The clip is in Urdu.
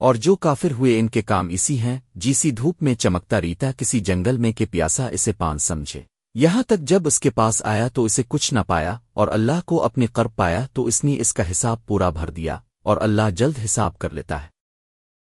اور جو کافر ہوئے ان کے کام اسی ہیں، جیسی دھوپ میں چمکتا ریتا کسی جنگل میں کے پیاسا اسے پان سمجھے۔ یہاں تک جب اس کے پاس آیا تو اسے کچھ نہ پایا، اور اللہ کو اپنے قرب پایا تو اس نے اس کا حساب پورا بھر دیا، اور اللہ جلد حساب کر لیتا ہے۔